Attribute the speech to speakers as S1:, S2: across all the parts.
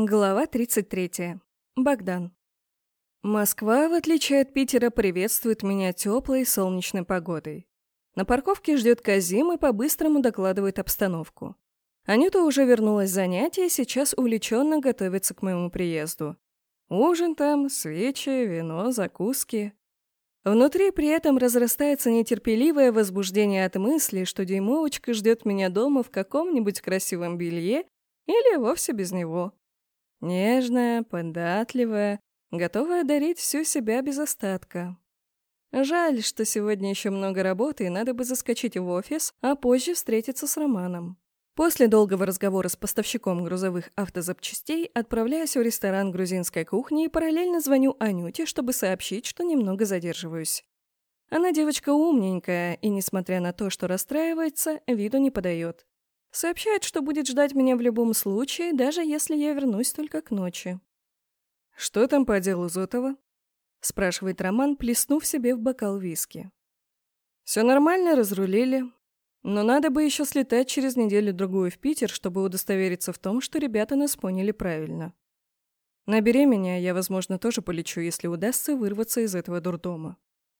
S1: Глава 33. Богдан. Москва, в отличие от Питера, приветствует меня теплой солнечной погодой. На парковке ждет Казим и по-быстрому докладывает обстановку. Анюта уже вернулась с занятия и сейчас увлеченно готовится к моему приезду. Ужин там, свечи, вино, закуски. Внутри при этом разрастается нетерпеливое возбуждение от мысли, что дюймовочка ждет меня дома в каком-нибудь красивом белье или вовсе без него. Нежная, податливая, готовая дарить всю себя без остатка. Жаль, что сегодня еще много работы, и надо бы заскочить в офис, а позже встретиться с Романом. После долгого разговора с поставщиком грузовых автозапчастей отправляюсь в ресторан грузинской кухни и параллельно звоню Анюте, чтобы сообщить, что немного задерживаюсь. Она девочка умненькая, и, несмотря на то, что расстраивается, виду не подает. Сообщает, что будет ждать меня в любом случае, даже если я вернусь только к ночи. «Что там по делу Зотова?» — спрашивает Роман, плеснув себе в бокал виски. «Все нормально, разрулили. Но надо бы еще слетать через неделю-другую в Питер, чтобы удостовериться в том, что ребята нас поняли правильно. Набери меня, я, возможно, тоже полечу, если удастся вырваться из этого дурдома».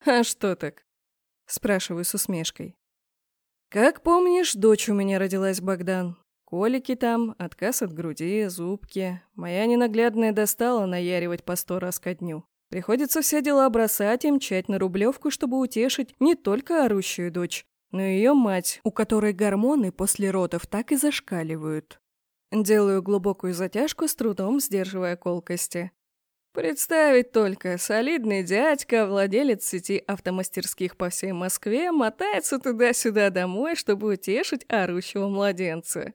S1: «А что так?» — спрашиваю с усмешкой. Как помнишь, дочь у меня родилась, Богдан. Колики там, отказ от груди, зубки. Моя ненаглядная достала наяривать по сто раз ко дню. Приходится все дела бросать и мчать на Рублевку, чтобы утешить не только орущую дочь, но и ее мать, у которой гормоны после родов так и зашкаливают. Делаю глубокую затяжку, с трудом сдерживая колкости. Представить только, солидный дядька, владелец сети автомастерских по всей Москве, мотается туда-сюда домой, чтобы утешить орущего младенца.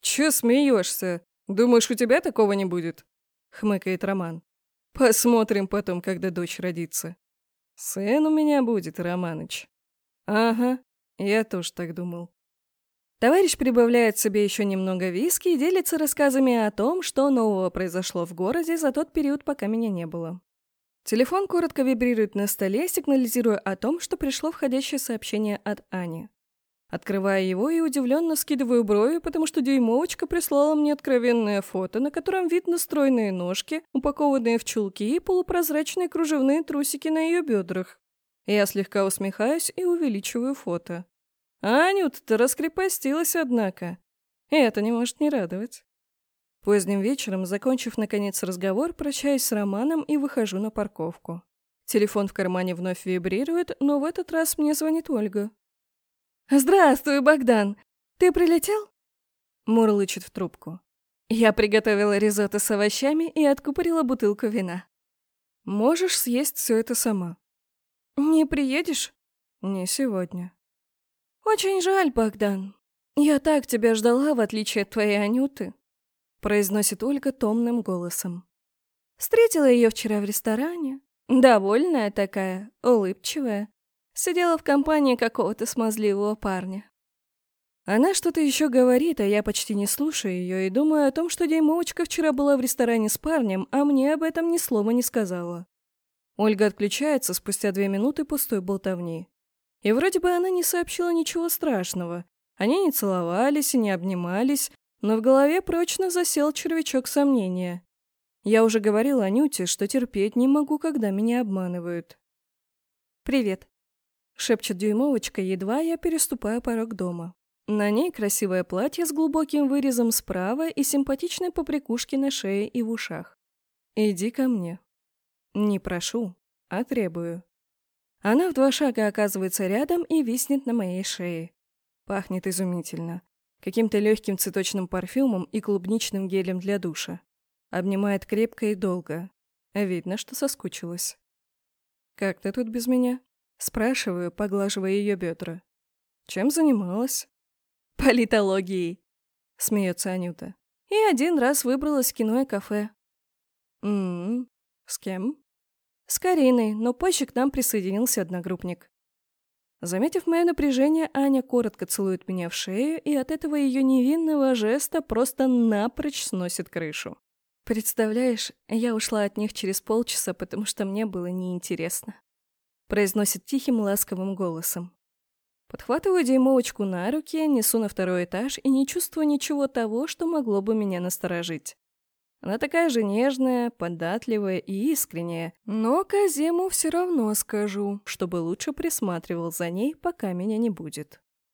S1: «Чё смеешься? Думаешь, у тебя такого не будет?» — хмыкает Роман. «Посмотрим потом, когда дочь родится». «Сын у меня будет, Романыч». «Ага, я тоже так думал». Товарищ прибавляет себе еще немного виски и делится рассказами о том, что нового произошло в городе за тот период, пока меня не было. Телефон коротко вибрирует на столе, сигнализируя о том, что пришло входящее сообщение от Ани. Открывая его и удивленно скидываю брови, потому что дюймовочка прислала мне откровенное фото, на котором видно стройные ножки, упакованные в чулки и полупрозрачные кружевные трусики на ее бедрах. Я слегка усмехаюсь и увеличиваю фото. А Анюта-то раскрепостилась, однако. И это не может не радовать. Поздним вечером, закончив наконец разговор, прощаюсь с Романом и выхожу на парковку. Телефон в кармане вновь вибрирует, но в этот раз мне звонит Ольга. «Здравствуй, Богдан! Ты прилетел?» Мурлычет в трубку. Я приготовила ризотто с овощами и откупорила бутылку вина. «Можешь съесть все это сама». «Не приедешь?» «Не сегодня». «Очень жаль, Богдан. Я так тебя ждала, в отличие от твоей Анюты», — произносит Ольга томным голосом. Встретила ее вчера в ресторане. Довольная такая, улыбчивая. Сидела в компании какого-то смазливого парня. Она что-то еще говорит, а я почти не слушаю ее и думаю о том, что Деймовочка вчера была в ресторане с парнем, а мне об этом ни слова не сказала. Ольга отключается спустя две минуты пустой болтовни. И вроде бы она не сообщила ничего страшного. Они не целовались и не обнимались, но в голове прочно засел червячок сомнения. Я уже говорила Анюте, что терпеть не могу, когда меня обманывают. «Привет», — шепчет дюймовочка, едва я переступаю порог дома. На ней красивое платье с глубоким вырезом справа и симпатичной поприкушки на шее и в ушах. «Иди ко мне». Не прошу, а требую. Она в два шага оказывается рядом и виснет на моей шее. Пахнет изумительно. Каким-то легким цветочным парфюмом и клубничным гелем для душа. Обнимает крепко и долго. Видно, что соскучилась. «Как ты тут без меня?» Спрашиваю, поглаживая ее бедра. «Чем занималась?» «Политологией», — смеется Анюта. «И один раз выбралась в кино и кафе». «М-м, с кем?» С Кариной, но позже к нам присоединился одногруппник. Заметив мое напряжение, Аня коротко целует меня в шею, и от этого ее невинного жеста просто напрочь сносит крышу. «Представляешь, я ушла от них через полчаса, потому что мне было неинтересно», произносит тихим ласковым голосом. Подхватываю дюймовочку на руки, несу на второй этаж и не чувствую ничего того, что могло бы меня насторожить. Она такая же нежная, податливая и искренняя. Но Казиму все равно скажу, чтобы лучше присматривал за ней, пока меня не будет.